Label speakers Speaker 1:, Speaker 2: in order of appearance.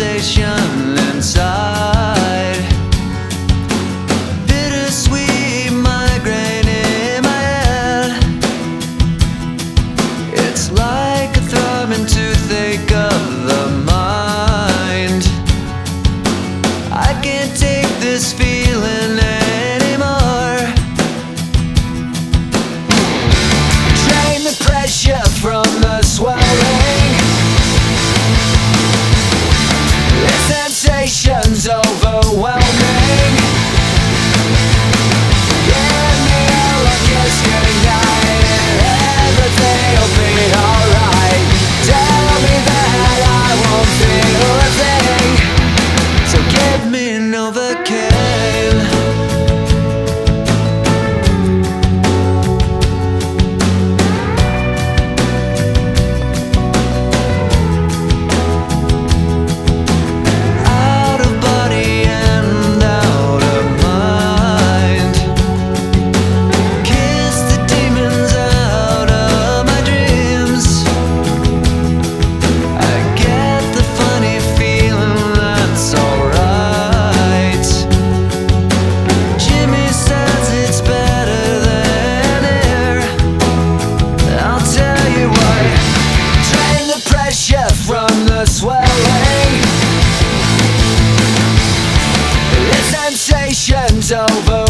Speaker 1: sensation inside. Bittersweet migraine in my head. It's like a throbbing toothache. is overwhelming. over.